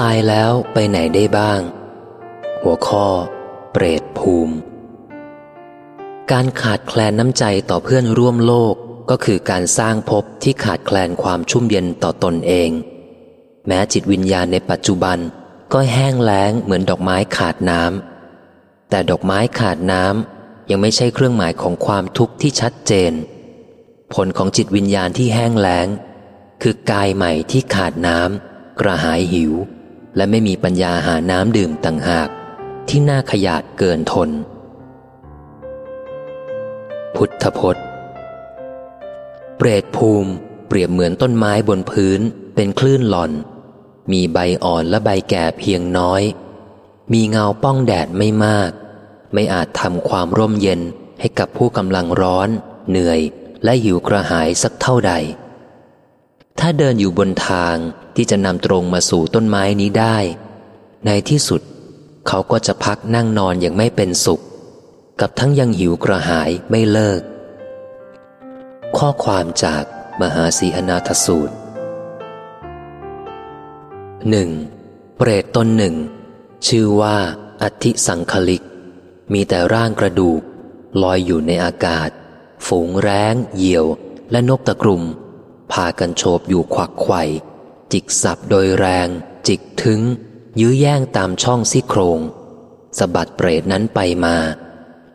ตายแล้วไปไหนได้บ้าง หัวข้อ เปรตภูมิ การขาดแคลนน้ำใจต่อเพื่อนร่วมโลกก็คือการสร้างภพที่ขาดแคลนความชุ่มเย็นต่อตนเอง แม้จิตวิญญาณในปัจจุบันก็แห้งแล้งเหมือนดอกไม้ขาดน้ำแต่ดอกไม้ขาดน้ำยังไม่ใช่เครื่องหมายของความทุกข์ที่ชัดเจน ผลของจิตวิญญาณที่แห้งแล้ง คือกายใหม่ที่ขาดน้ำกระหายหิว และไม่มีปัญญาหาน้ำดื่มต่างหาก ที่น่าขยาดเกินทน พุทธพจน์ เปรตภูมิ เปรียบเหมือนต้นไม้บนพื้นเป็นคลื่นหล่อน มีใบอ่อนและใบแก่เพียงน้อย มีเงาป้องแดดไม่มาก ไม่อาจทำความร่มเย็นให้กับผู้กำลังร้อน เหนื่อยและหิวกระหายสักเท่าใด ถ้าเดินอยู่บนทางที่จะนำตรงมาสู่ต้นไม้นี้ได้ ในที่สุด เขาก็จะพักนั่งนอนอย่างไม่เป็นสุข กับทั้งยังหิวกระหายไม่เลิก ข้อความจากมหาสีอนาถสูตรหนึ่งเปรตตนหนึ่ง ชื่อว่าอธิสังคลิก มีแต่ร่างกระดูก ลอยอยู่ในอากาศ ฝูงแร้ง เหยี่ยว และนกตะกรุม พากันโฉบอยู่ขวักไข่จิกสับโดยแรง จิกถึง ยื้อแย่งตามช่องซี่โครงสะบัดเปรตนั้นไปมา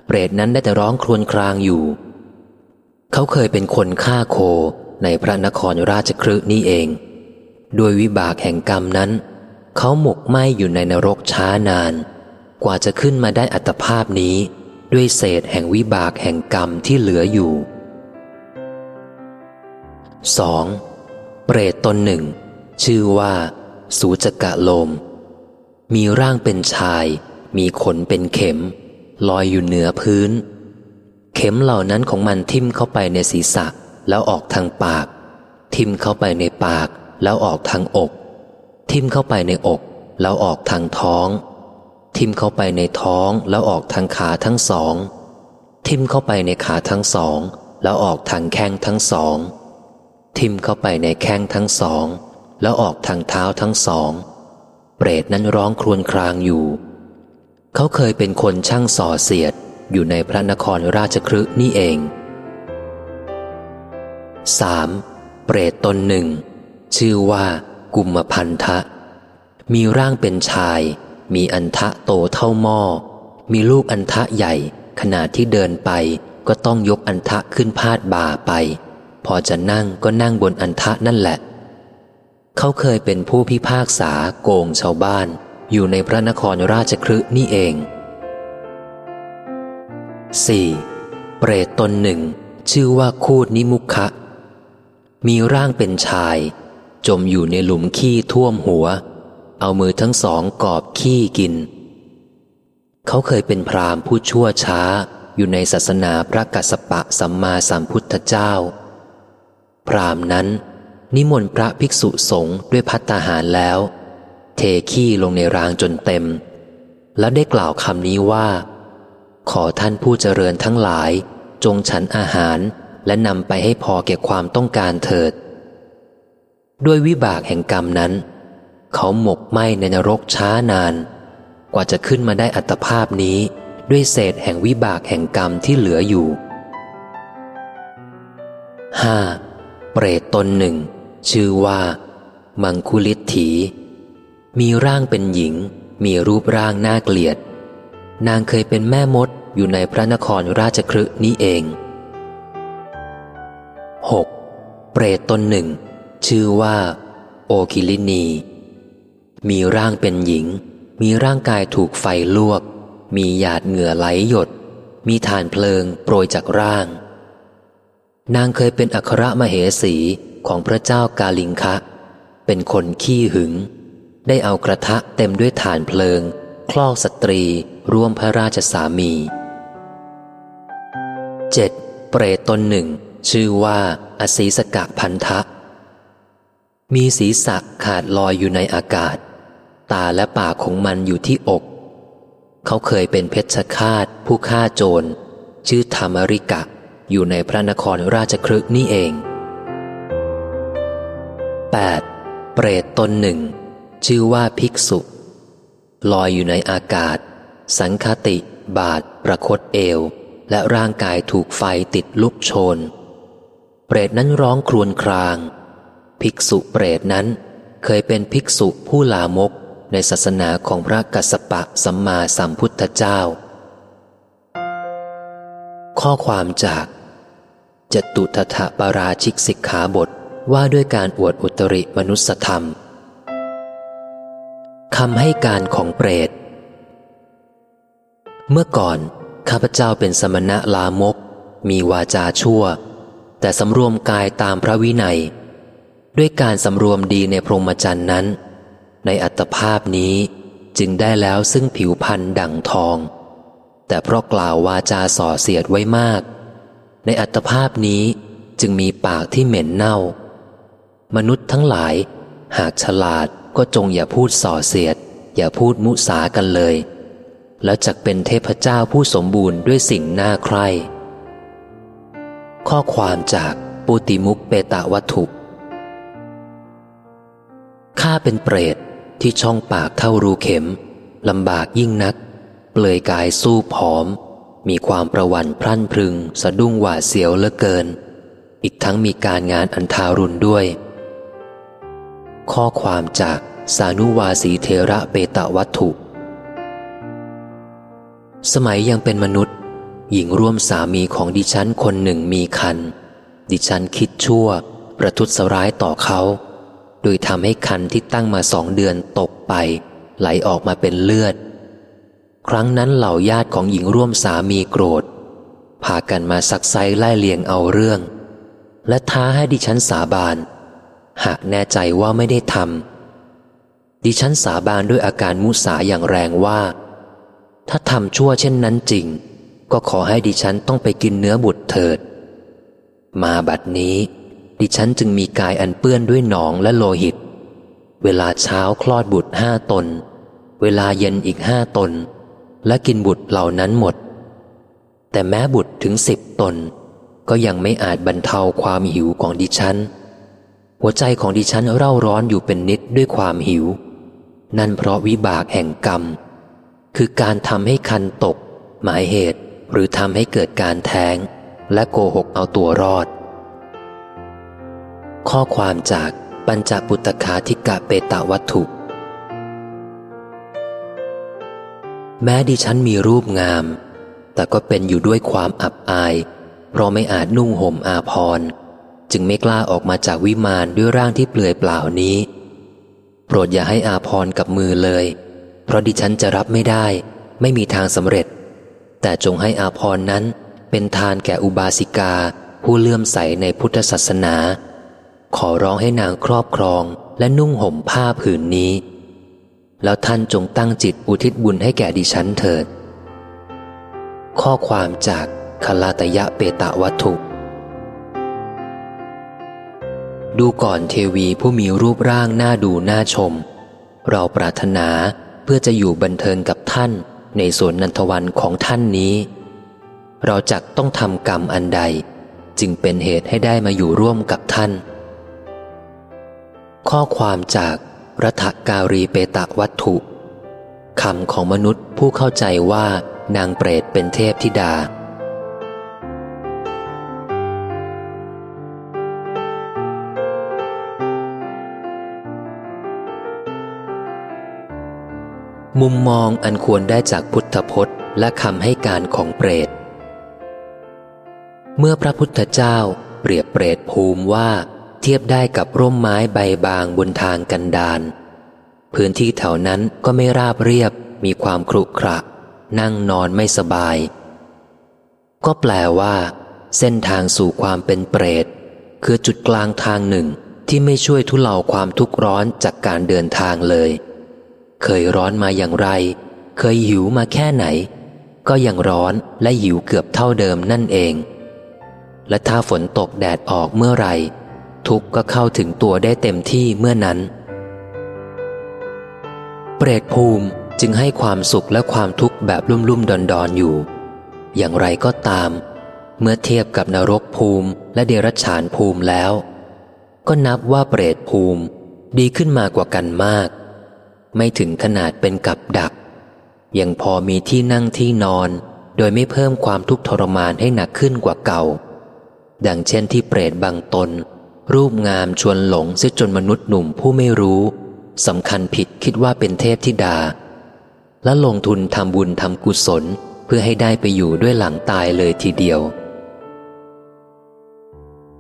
เปรตนั้นได้แต่ร้องครวญครางอยู่ เขาเคยเป็นคนฆ่าโคในพระนครราชครืนี่เอง ด้วยวิบากแห่งกรรมนั้น เขาหมกไหมอยู่ในนรกช้านาน กว่าจะขึ้นมาได้อัตภาพนี้ ด้วยเศษแห่งวิบากแห่งกรรมที่เหลืออยู่ 2. เปรตตนหนึ่ง ชื่อว่า สูจกะโลม มีร่างเป็นชาย มีขนเป็นเข็ม ลอยอยู่เหนือพื้น เข็มเหล่านั้นของมันทิ่มเข้าไปในศีรษะแล้วออกทางปาก ทิ่มเข้าไปในปาก แล้วออกทางอก ทิ่มเข้าไปในอก แล้วออกทางท้อง ทิ่มเข้าไปในท้องแล้วออกทางขาทั้งสอง ทิ่มเข้าไปในขาทั้งสอง แล้วออกทางแข้งทั้งสอง ทิ่มเข้าไปในแข้งทั้งสอง แล้วออกทางเท้าทั้งสอง เปรตนั้นร้องครวญครางอยู่ เขาเคยเป็นคนช่างส่อเสียดอยู่ในพระนครราชครึนี่เอง 3. เปรตตนหนึ่ง ชื่อว่ากุมพันธะ มีร่างเป็นชาย มีอันทะโตเท่าหม้อ มีลูกอันทะใหญ่ขนาดที่เดินไปก็ต้องยกอันทะขึ้นพาดบ่าไป พอจะนั่งก็นั่งบนอันทะนั่นแหละ เขาเคยเป็นผู้พิพากษาโกงชาวบ้าน อยู่ในพระนครราชครึนี่เอง 4. เปรตตนหนึ่ง ชื่อว่าคูดนิมุขะ มีร่างเป็นชาย จมอยู่ในหลุมขี้ท่วมหัว เอามือทั้งสองกอบขี้กิน เขาเคยเป็นพรามผู้ชั่วช้าอยู่ในศาสนาพระกัสสปะสัมมาสัมพุทธเจ้า พรามนั้น นิมนต์พระภิกษุสงฆ์ด้วยพัตตาหารแล้ว เทขี้ลงในรางจนเต็ม แล้วได้กล่าวคำนี้ว่า ขอท่านผู้เจริญทั้งหลาย จงฉันอาหารและนำไปให้พอแก่ความต้องการเถิด ด้วยวิบากแห่งกรรมนั้น เขาหมกไหมในนรกช้านาน กว่าจะขึ้นมาได้อัตภาพนี้ด้วยเศษแห่งวิบากแห่งกรรมที่เหลืออยู่ 5. เปรตตนหนึ่ง ชื่อว่า มังคุลิถี มีร่างเป็นหญิง มีรูปร่างน่าเกลียด นางเคยเป็นแม่มดอยู่ในพระนครราชครึนี้เอง 6. เปรตตนหนึ่ง ชื่อว่า โอคิลินี มีร่างเป็นหญิง มีร่างกายถูกไฟลวก มีหยาดเหงื่อไหลหยด มีฐานเพลิงโปรยจากร่าง นางเคยเป็นอัครมเหสีของพระเจ้ากาลิงคะ เป็นคนขี้หึง ได้เอากระทะเต็มด้วยฐานเพลิง คลอกสตรีร่วมพระราชสามีเจ็ดเปรตตนหนึ่ง ชื่อว่าอสีสกะพันธะ มีศีรษะขาดลอยอยู่ในอากาศ ตาและปากของมันอยู่ที่อก เขาเคยเป็นเพชฌฆาตผู้ฆ่าโจร ชื่อธรรมริกะ อยู่ในพระนครราชครึกนี่เอง 8. เปรตตนหนึ่ง ชื่อว่าภิกษุ ลอยอยู่ในอากาศ สังคติ บาดประคตเอว และร่างกายถูกไฟติดลุกโชน เปรตนั้นร้องครวญคราง ภิกษุเปรตนั้นเคยเป็นภิกษุผู้ลามกในศาสนาของพระกัสสปะสัมมาสัมพุทธเจ้า ข้อความจาก จตุทถปาราชิกสิกขาบทว่าด้วยการอวดอุตริมนุสธรรมคำให้การของเปรต เมื่อก่อน ข้าพเจ้าเป็นสมณะลามก มีวาจาชั่ว แต่สำรวมกายตามพระวินัย ด้วยการสำรวมดีในพรหมจรรย์นั้น ในอัตภาพนี้จึงได้แล้วซึ่งผิวพันธ์ดั่งทอง แต่เพราะกล่าววาจาส่อเสียดไว้มาก ในอัตภาพนี้จึงมีปากที่เหม็นเน่า มนุษย์ทั้งหลาย หากฉลาดก็จงอย่าพูดส่อเสียด อย่าพูดมุสากันเลย แล้วจักเป็นเทพเจ้าผู้สมบูรณ์ด้วยสิ่งน่าใคร่ ข้อความจากปุติมุกเปตาวัตถุข้าเป็นเปรตที่ช่องปากเท่ารูเข็มลำบากยิ่งนัก เปลือยกายสู้ผอม มีความประวันพรั่นพรึง สะดุ้งหวาดเสียวเหลือเกิน อีกทั้งมีการงานอันทารุณด้วย ข้อความจากสานุวาสีเทระเปตะวัตถุ สมัยยังเป็นมนุษย์ หญิงร่วมสามีของดิฉันคนหนึ่งมีคัน ดิฉันคิดชั่ว ประทุษร้ายต่อเขา โดยทำให้คันที่ตั้งมาสองเดือนตกไป ไหลออกมาเป็นเลือด ครั้งนั้นเหล่าญาติของหญิงร่วมสามีโกรธ พากันมาซักไซไล่เลียงเอาเรื่อง และท้าให้ดิฉันสาบาน หากแน่ใจว่าไม่ได้ทำดิฉันสาบานด้วยอาการมุสาอย่างแรงว่า ถ้าทำชั่วเช่นนั้นจริง ก็ขอให้ดิฉันต้องไปกินเนื้อบุตรเถิด มาบัดนี้ ดิฉันจึงมีกายอันเปื้อนด้วยหนองและโลหิต เวลาเช้าคลอดบุตรห้าตน เวลาเย็นอีกห้าตน และกินบุตรเหล่านั้นหมด แต่แม้บุตรถึงสิบตน ก็ยังไม่อาจบรรเทาความหิวของดิฉัน หัวใจของดิฉันเร่าร้อนอยู่เป็นนิดด้วยความหิว นั่นเพราะวิบากแห่งกรรม คือการทำให้คันตก หมายเหตุหรือทำให้เกิดการแท้งและโกหกเอาตัวรอด ข้อความจากปัญจปุตคาธิกะเปตาวัตถุ แม้ดิฉันมีรูปงาม แต่ก็เป็นอยู่ด้วยความอับอาย เพราะไม่อาจนุ่งห่มอาพร จึงไม่กล้าออกมาจากวิมานด้วยร่างที่เปลือยเปล่านี้ โปรดอย่าให้อาพรกับมือเลย เพราะดิฉันจะรับไม่ได้ ไม่มีทางสำเร็จ แต่จงให้อาพรนั้นเป็นทานแก่อุบาสิกาผู้เลื่อมใสในพุทธศาสนา ขอร้องให้นางครอบครองและนุ่งห่มผ้าผืนนี้ แล้วท่านจงตั้งจิตอุทิศบุญให้แก่ดิฉันเถิด ข้อความจากคลาตยะเปตะวัตถุ ดูก่อนเทวีผู้มีรูปร่างน่าดูน่าชม เราปรารถนาเพื่อจะอยู่บันเทิงกับท่านในสวนนันทวันของท่านนี้ เราจักต้องทำกรรมอันใด จึงเป็นเหตุให้ได้มาอยู่ร่วมกับท่าน ข้อความจาก รัฐการีเปตะวัตถุคำของมนุษย์ผู้เข้าใจว่านางเปรตเป็นเทพธิดา มุมมองอันควรได้จากพุทธพจน์และคำให้การของเปรต เมื่อพระพุทธเจ้าเปรียบเปรตภูมิว่า เทียบได้กับร่มไม้ใบบางบนทางกันดานพื้นที่แถวนั้นก็ไม่ราบเรียบ มีความครุขระ นั่งนอนไม่สบาย ก็แปลว่า เส้นทางสู่ความเป็นเปรต คือจุดกลางทางหนึ่งที่ไม่ช่วยทุเลาความทุกข์ร้อนจากการเดินทางเลย เคยร้อนมาอย่างไร เคยหิวมาแค่ไหน ก็ยังร้อนและหิวเกือบเท่าเดิมนั่นเอง และถ้าฝนตกแดดออกเมื่อไหร่ ทุกข์ก็เข้าถึงตัวได้เต็มที่เมื่อนั้น เปรตภูมิจึงให้ความสุขและความทุกข์แบบลุ่มลุ่มดอนดอนอยู่ อย่างไรก็ตาม เมื่อเทียบกับนรกภูมิและเดรัจฉานภูมิแล้ว ก็นับว่าเปรตภูมิดีขึ้นมากว่ากันมาก ไม่ถึงขนาดเป็นกับดัก ยังพอมีที่นั่งที่นอน โดยไม่เพิ่มความทุกข์ทรมานให้หนักขึ้นกว่าเก่า ดังเช่นที่เปรตบางตน รูปงามชวนหลงเสียจนมนุษย์หนุ่มผู้ไม่รู้สำคัญผิดคิดว่าเป็นเทพธิดา และลงทุนทำบุญทำกุศลเพื่อให้ได้ไปอยู่ด้วยหลังตายเลยทีเดียว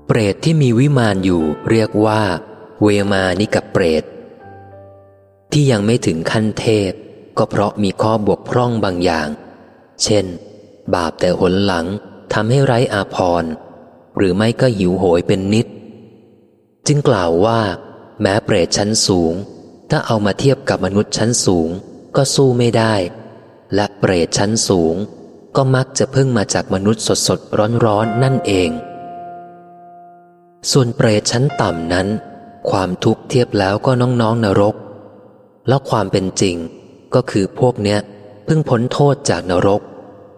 เปรตที่มีวิมานอยู่เรียกว่า เวมานิกับเปรต ที่ยังไม่ถึงขั้นเทพ ก็เพราะมีข้อบกพร่องบางอย่าง เช่น บาปแต่หนหลังทำให้ไร้อาพรหรือไม่ก็หิวโหยเป็นนิด จึงกล่าวว่า แม้เปรตชั้นสูง ถ้าเอามาเทียบกับมนุษย์ชั้นสูงก็สู้ไม่ได้ และเปรตชั้นสูง ก็มักจะพึ่งมาจากมนุษย์สดสดร้อนร้อนนั่นเอง ส่วนเปรตชั้นต่ำนั้น ความทุกข์เทียบแล้วก็น้องๆนนรก แล้วความเป็นจริงก็คือพวกเนี้ยเพิ่งพ้นโทษจากนรก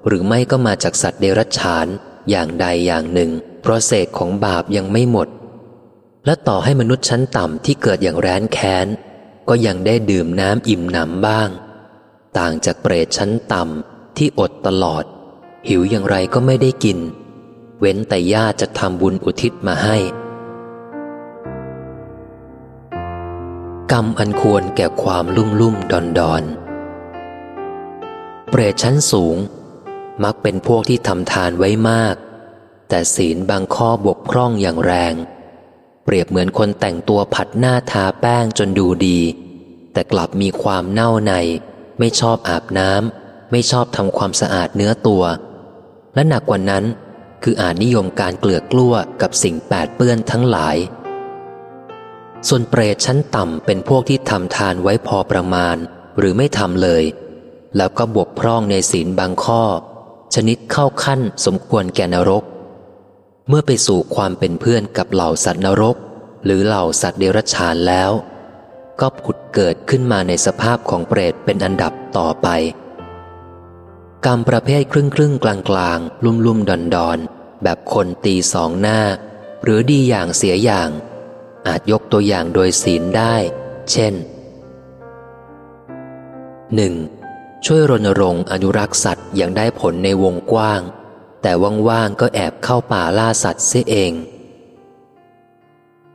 หรือไม่ก็มาจากสัตว์เดรัจฉานอย่างใดอย่างหนึ่ง เพราะเศษของบาปยังไม่หมด และต่อให้มนุษย์ชั้นต่ำที่เกิดอย่างแร้นแค้น ก็ยังได้ดื่มน้ำอิ่มหนำบ้าง ต่างจากเปรตชั้นต่ำที่อดตลอด หิวอย่างไรก็ไม่ได้กิน เว้นแต่ญาติจะทำบุญอุทิศมาให้ กรรมอันควรแก่ความลุ่มลุ่มดอนดอนเปรตชั้นสูง มักเป็นพวกที่ทำทานไว้มาก แต่ศีลบางข้อบกพร่องอย่างแรง เปรียบเหมือนคนแต่งตัวผัดหน้าทาแป้งจนดูดี แต่กลับมีความเน่าใน ไม่ชอบอาบน้ำไม่ชอบทำความสะอาดเนื้อตัว และหนักกว่านั้น คืออาจนิยมการเกลือกกล้วกับสิ่งแปดเปื้อนทั้งหลาย ส่วนเปรตชั้นต่ำเป็นพวกที่ทำทานไว้พอประมาณ หรือไม่ทำเลย แล้วก็บวกพร่องในศีลบางข้อ ชนิดเข้าขั้นสมควรแก่นรก เมื่อไปสู่ความเป็นเพื่อนกับเหล่าสัตว์นรก หรือเหล่าสัตว์เดรัจฉานแล้ว ก็ผุดเกิดขึ้นมาในสภาพของเปรตเป็นอันดับต่อไป กรรมประเภทครึ่งครึ่งกลางกลางลุ่มลุ่มดอนดอนแบบคนตีสองหน้า หรือดีอย่างเสียอย่าง อาจยกตัวอย่างโดยศีลได้ เช่น 1. ช่วยรณรงค์อนุรักษ์สัตว์อย่างได้ผลในวงกว้าง แต่ว่างๆก็แอบเข้าป่าล่าสัตว์เสียเอง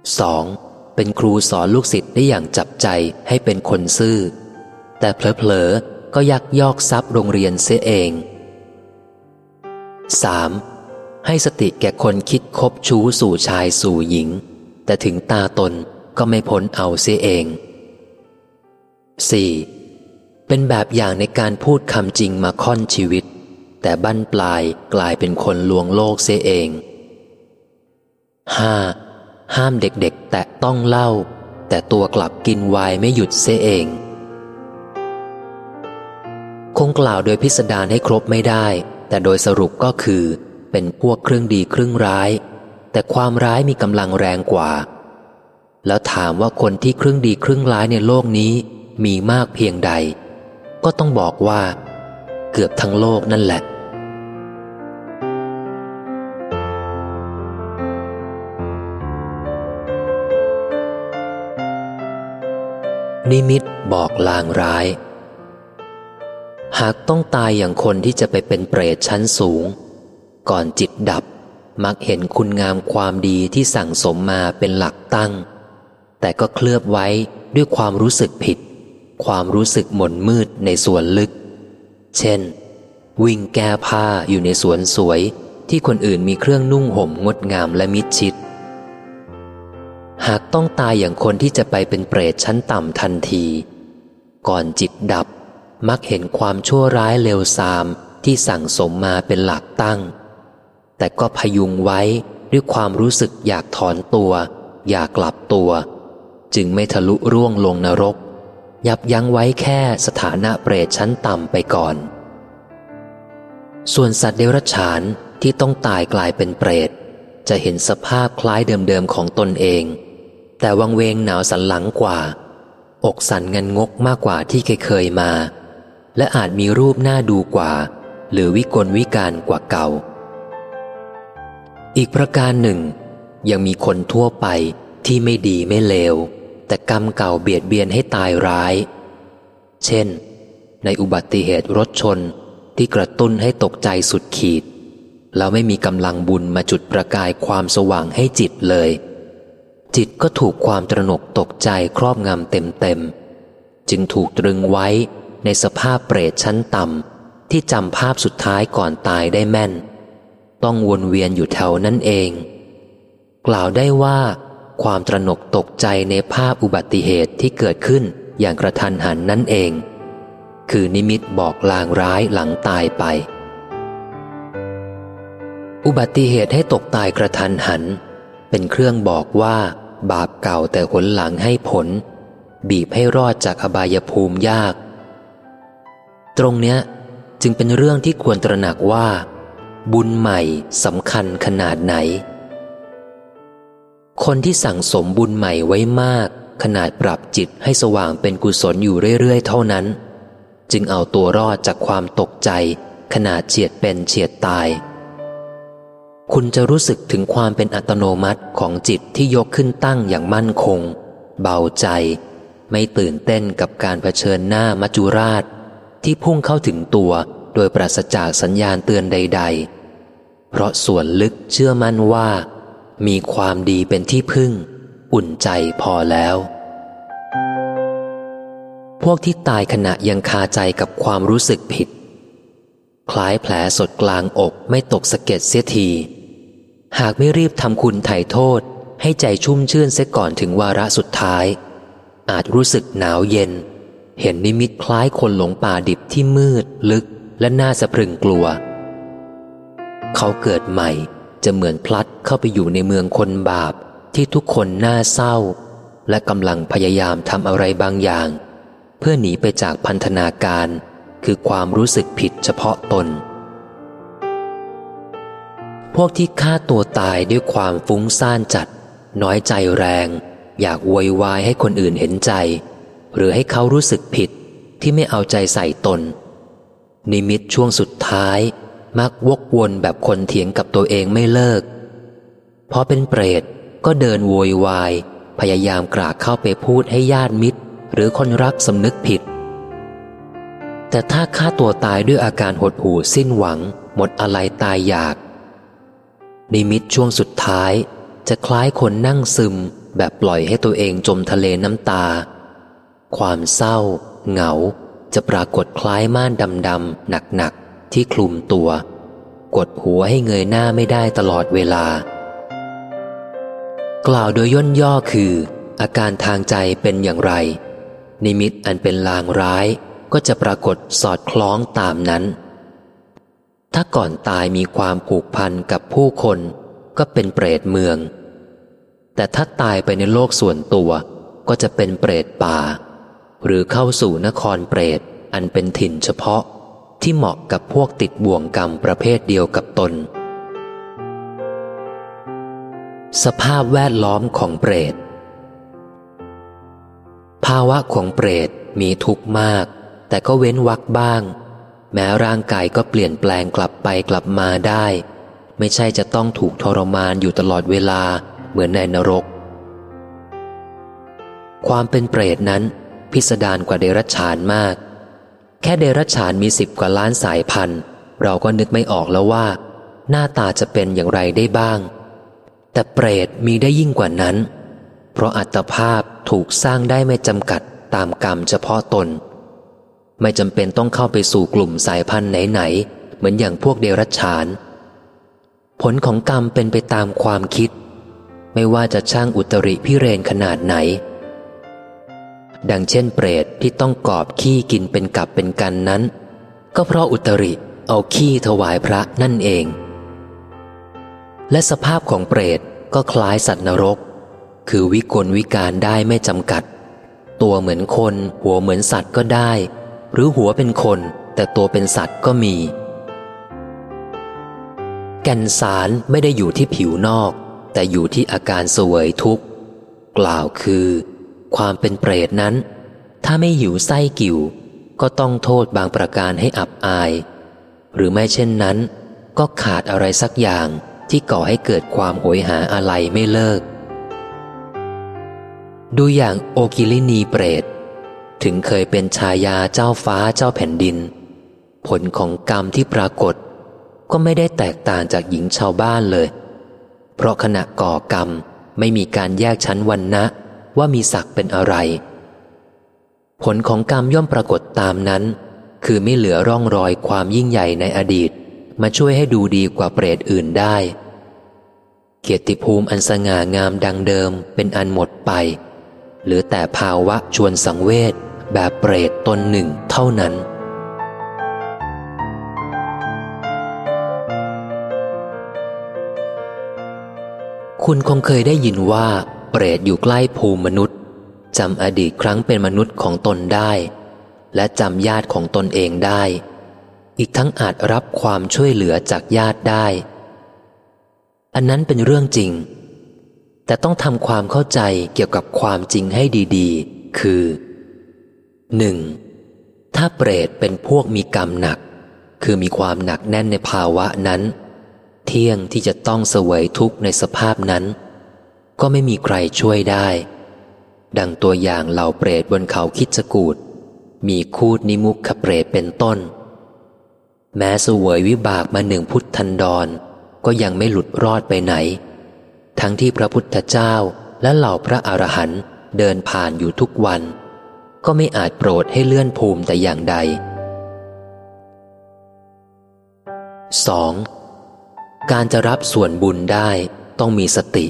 2. เป็นครูสอนลูกศิษย์ได้อย่างจับใจให้เป็นคนซื่อ แต่เผลอๆก็ยักยอกทรัพย์โรงเรียนเสียเอง 3. ให้สติแก่คนคิดคบชู้สู่ชายสู่หญิง แต่ถึงตาตนก็ไม่พ้นเอาเสียเอง 4. เป็นแบบอย่างในการพูดคำจริงมาค่อนชีวิต แต่บั้นปลายกลายเป็นคนลวงโลกเสียเอง 5. ห้ามเด็กๆ แตะต้องเล่าแต่ตัวกลับกินวายไม่หยุดเสียเอง คงกล่าวโดยพิสดารให้ครบไม่ได้ แต่โดยสรุปก็คือ เป็นพวกครึ่งดีครึ่งร้าย แต่ความร้ายมีกำลังแรงกว่า แล้วถามว่าคนที่ครึ่งดีครึ่งร้ายในโลกนี้มีมากเพียงใด ก็ต้องบอกว่า เกือบทั้งโลกนั่นแหละ นิมิตบอกลางร้าย หากต้องตายอย่างคนที่จะไปเป็นเปรตชั้นสูง ก่อนจิตดับมักเห็นคุณงามความดีที่สั่งสมมาเป็นหลักตั้ง แต่ก็เคลือบไว้ด้วยความรู้สึกผิด ความรู้สึกหม่นมืดในส่วนลึก เช่น วิ่งแก้ผ้าอยู่ในสวนสวยที่คนอื่นมีเครื่องนุ่งห่มงดงามและมิดชิด หากต้องตายอย่างคนที่จะไปเป็นเปรตชั้นต่ำทันที ก่อนจิตดับมักเห็นความชั่วร้ายเลวทรามที่สั่งสมมาเป็นหลักตั้ง แต่ก็พยุงไว้ด้วยความรู้สึกอยากถอนตัว อยากกลับตัว จึงไม่ทะลุร่วงลงนรก ยับยั้งไว้แค่สถานะเปรตชั้นต่ำไปก่อน ส่วนสัตว์เดรัจฉานที่ต้องตายกลายเป็นเปรตจะเห็นสภาพคล้ายเดิมๆของตนเอง แต่วังเวงหนาวสันหลังกว่า อกสันเงินงกมากกว่าที่เคยเคยมา และอาจมีรูปหน้าดูกว่า หรือวิกลวิการกว่าเก่า อีกประการหนึ่ง ยังมีคนทั่วไปที่ไม่ดีไม่เลว แต่กรรมเก่าเบียดเบียนให้ตายร้าย เช่น ในอุบัติเหตุรถชนที่กระตุ้นให้ตกใจสุดขีด แล้วไม่มีกำลังบุญมาจุดประกายความสว่างให้จิตเลย จิตก็ถูกความตระหนกตกใจครอบงำเต็มๆ จึงถูกตรึงไว้ในสภาพเปรตชั้นต่ำที่จำภาพสุดท้ายก่อนตายได้แม่น ต้องวนเวียนอยู่แถวนั่นเอง กล่าวได้ว่า ความตระหนกตกใจในภาพอุบัติเหตุที่เกิดขึ้นอย่างกระทันหันนั่นเอง คือนิมิตบอกลางร้ายหลังตายไป อุบัติเหตุให้ตกตายกระทันหัน เป็นเครื่องบอกว่า บาปเก่าแต่หนหลังให้ผล บีบให้รอดจากอบายภูมิยาก ตรงเนี้ยจึงเป็นเรื่องที่ควรตระหนักว่า บุญใหม่สำคัญขนาดไหน คนที่สั่งสมบุญใหม่ไว้มาก ขนาดปรับจิตให้สว่างเป็นกุศลอยู่เรื่อย ๆ เท่านั้น จึงเอาตัวรอดจากความตกใจ ขนาดเฉียดเป็นเฉียดตาย คุณจะรู้สึกถึงความเป็นอัตโนมัติของจิตที่ยกขึ้นตั้งอย่างมั่นคง เบาใจ ไม่ตื่นเต้นกับการเผชิญหน้ามัจจุราช ที่พุ่งเข้าถึงตัวโดยปราศจากสัญญาณเตือนใด ๆ เพราะส่วนลึกเชื่อมั่นว่า มีความดีเป็นที่พึ่ง อุ่นใจพอแล้ว พวกที่ตายขณะยังคาใจกับความรู้สึกผิด คล้ายแผลสดกลางอกไม่ตกสะเก็ดเสียที หากไม่รีบทำคุณไถ่โทษ ให้ใจชุ่มชื่นเสียก่อนถึงวาระสุดท้าย อาจรู้สึกหนาวเย็น เห็นนิมิตคล้ายคนหลงป่าดิบที่มืด ลึก และน่าสะพรึงกลัว เขาเกิดใหม่จะเหมือนพลัดเข้าไปอยู่ในเมืองคนบาปที่ทุกคนน่าเศร้า และกำลังพยายามทำอะไรบางอย่าง เพื่อหนีไปจากพันธนาการ คือความรู้สึกผิดเฉพาะตน วกที่ฆ่าตัวตายด้วยความฟุ้งซ่านจัด น้อยใจแรง อยากวอยวายให้คนอื่นเห็นใจ หรือให้เขารู้สึกผิดที่ไม่เอาใจใส่ตน นิมิตช่วงสุดท้าย มักวกวนแบบคนเถียงกับตัวเองไม่เลิก พอเป็นเปรตก็เดินโวยวาย พยายามกรากเข้าไปพูดให้ญาติมิตร หรือคนรักสำนึกผิด แต่ถ้าฆ่าตัวตายด้วยอาการหดหู่สิ้นหวัง หมดอะไรตายอยาก นิมิตช่วงสุดท้าย จะคล้ายคนนั่งซึมแบบปล่อยให้ตัวเองจมทะเลน้ำตา ความเศร้า เหงา จะปรากฏคล้ายม่านดำๆหนักๆ ที่คลุมตัว กดหัวให้เงยหน้าไม่ได้ตลอดเวลา กล่าวโดยย่นย่อคือ อาการทางใจเป็นอย่างไร นิมิตอันเป็นลางร้ายก็จะปรากฏสอดคล้องตามนั้น ถ้าก่อนตายมีความผูกพันกับผู้คนก็เป็นเปรตเมือง แต่ถ้าตายไปในโลกส่วนตัวก็จะเป็นเปรตป่า หรือเข้าสู่นครเปรตอันเป็นถิ่นเฉพาะที่เหมาะกับพวกติดบ่วงกรรมประเภทเดียวกับตน สภาพแวดล้อมของเปรต ภาวะของเปรตมีทุกข์มาก แต่ก็เว้นวักบ้าง แม้ร่างกายก็เปลี่ยนแปลงกลับไปกลับมาได้ ไม่ใช่จะต้องถูกทรมานอยู่ตลอดเวลาเหมือนในนรก ความเป็นเปรตนั้น พิสดารกว่าเดรัจฉานมาก แค่เดรัจฉานมีสิบกว่าล้านสายพันธุ์ เราก็นึกไม่ออกแล้วว่า หน้าตาจะเป็นอย่างไรได้บ้าง แต่เปรตมีได้ยิ่งกว่านั้น เพราะอัตภาพถูกสร้างได้ไม่จำกัดตามกรรมเฉพาะตน ไม่จำเป็นต้องเข้าไปสู่กลุ่มสายพันธุ์ไหนๆ เหมือนอย่างพวกเดรัจฉาน ผลของกรรมเป็นไปตามความคิด ไม่ว่าจะช่างอุตริพิเรนขนาดไหน ดังเช่นเปรตที่ต้องกอบขี้กินเป็นกับเป็นกันนั้น ก็เพราะอุตริเอาขี้ถวายพระนั่นเอง และสภาพของเปรตก็คล้ายสัตว์นรก คือวิกลวิการได้ไม่จำกัด ตัวเหมือนคนหัวเหมือนสัตว์ก็ได้ หรือหัวเป็นคน แต่ตัวเป็นสัตว์ก็มี แก่นสารไม่ได้อยู่ที่ผิวนอก แต่อยู่ที่อาการสวยทุกข์ กล่าวคือ ความเป็นเปรตนั้น ถ้าไม่หิวไส้กิ่ว ก็ต้องโทษบางประการให้อับอาย หรือไม่เช่นนั้น ก็ขาดอะไรสักอย่างที่ก่อให้เกิดความโหยหาอะไรไม่เลิก ดูอย่างโอกิลินีเปรต ถึงเคยเป็นชายาเจ้าฟ้าเจ้าแผ่นดิน ผลของกรรมที่ปรากฏ ก็ไม่ได้แตกต่างจากหญิงชาวบ้านเลย เพราะขณะก่อกรรมไม่มีการแยกชั้นวันนะว่ามีศักดิ์เป็นอะไร ผลของกรรมย่อมปรากฏตามนั้น คือไม่เหลือร่องรอยความยิ่งใหญ่ในอดีต มาช่วยให้ดูดีกว่าเปรตอื่นได้ เกียรติภูมิอันสง่างามดังเดิมเป็นอันหมดไป หรือแต่ภาวะชวนสังเวช แบบเปรตตนหนึ่งเท่านั้น คุณคงเคยได้ยินว่า เปรตอยู่ใกล้ภูมิมนุษย์จำอดีตครั้งเป็นมนุษย์ของตนได้ และจำญาติของตนเองได้ อีกทั้งอาจรับความช่วยเหลือจากญาติได้ อันนั้นเป็นเรื่องจริง แต่ต้องทำความเข้าใจเกี่ยวกับความจริงให้ดี ๆ คือ 1. ถ้าเปรตเป็นพวกมีกรรมหนัก คือมีความหนักแน่นในภาวะนั้น เที่ยงที่จะต้องเสวยทุกข์ในสภาพนั้น ก็ไม่มีใครช่วยได้ ดังตัวอย่างเหล่าเปรตบนเขาคิดจกูดมีคูดนิมุขเปรตเป็นต้น แม้เสวยวิบากมาหนึ่งพุทธันดร ก็ยังไม่หลุดรอดไปไหน ทั้งที่พระพุทธเจ้าและเหล่าพระอรหันต์เดินผ่านอยู่ทุกวัน ก็ไม่อาจโปรดให้เลื่อนภูมิแต่อย่างใด 2. การจะรับส่วนบุญได้ต้องมีสติ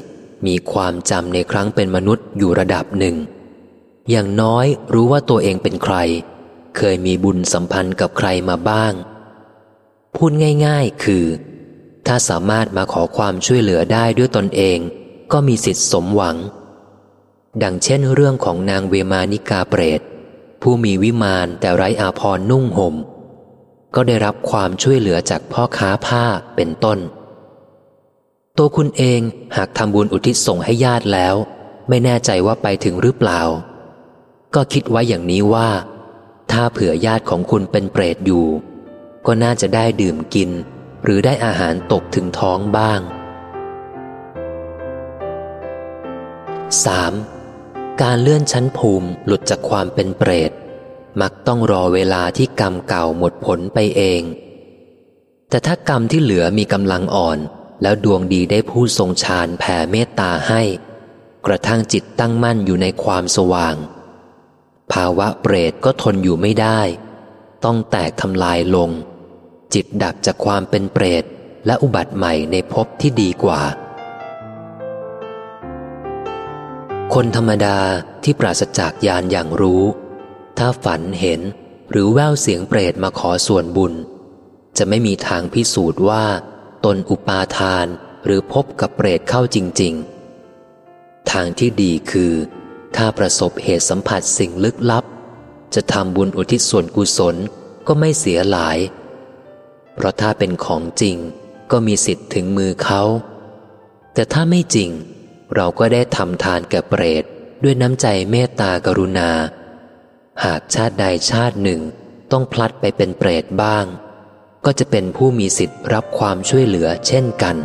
มีความจำในครั้งเป็นมนุษย์อยู่ระดับหนึ่ง อย่างน้อยรู้ว่าตัวเองเป็นใคร เคยมีบุญสัมพันธ์กับใครมาบ้าง พูดง่าย ๆ คือ ถ้าสามารถมาขอความช่วยเหลือได้ด้วยตนเอง ก็มีสิทธิสมหวัง ดังเช่นเรื่องของนางเวมานิกาเปรต ผู้มีวิมานแต่ไร้อาภรนุ่งหม่ม ก็ได้รับความช่วยเหลือจากพ่อค้าผ้าเป็นต้น ตัวคุณเองหากทำบุญอุทิศส่งให้ญาติแล้ว ไม่แน่ใจว่าไปถึงหรือเปล่า ก็คิดไว้อย่างนี้ว่า ถ้าเผื่อญาติของคุณเป็นเปรตอยู่ ก็น่าจะได้ดื่มกิน หรือได้อาหารตกถึงท้องบ้าง 3. การเลื่อนชั้นภูมิหลุดจากความเป็นเปรต มักต้องรอเวลาที่กรรมเก่าหมดผลไปเอง แต่ถ้ากรรมที่เหลือมีกำลังอ่อน แล้วดวงดีได้ผู้ทรงฌานแผ่เมตตาให้ กระทั่งจิตตั้งมั่นอยู่ในความสว่าง ภาวะเปรตก็ทนอยู่ไม่ได้ ต้องแตกทำลายลง จิตดับจากความเป็นเปรตและอุบัติใหม่ในภพที่ดีกว่า คนธรรมดาที่ปราศจากญาณอย่างรู้ ถ้าฝันเห็นหรือแววเสียงเปรตมาขอส่วนบุญ จะไม่มีทางพิสูจน์ว่า ตนอุปาทานหรือพบกับเปรตเข้าจริง ๆ ทางที่ดีคือ ถ้าประสบเหตุสัมผัสสิ่งลึกลับ จะทำบุญอุทิศส่วนกุศลก็ไม่เสียหลาย เพราะถ้าเป็นของจริงก็มีสิทธิ์ถึงมือเขา แต่ถ้าไม่จริง เราก็ได้ทำทานแก่เปรตด้วยน้ำใจเมตตากรุณา หากชาติใดชาติหนึ่งต้องพลัดไปเป็นเปรตบ้าง ก็จะเป็นผู้มีสิทธิ์รับความช่วยเหลือเช่นกัน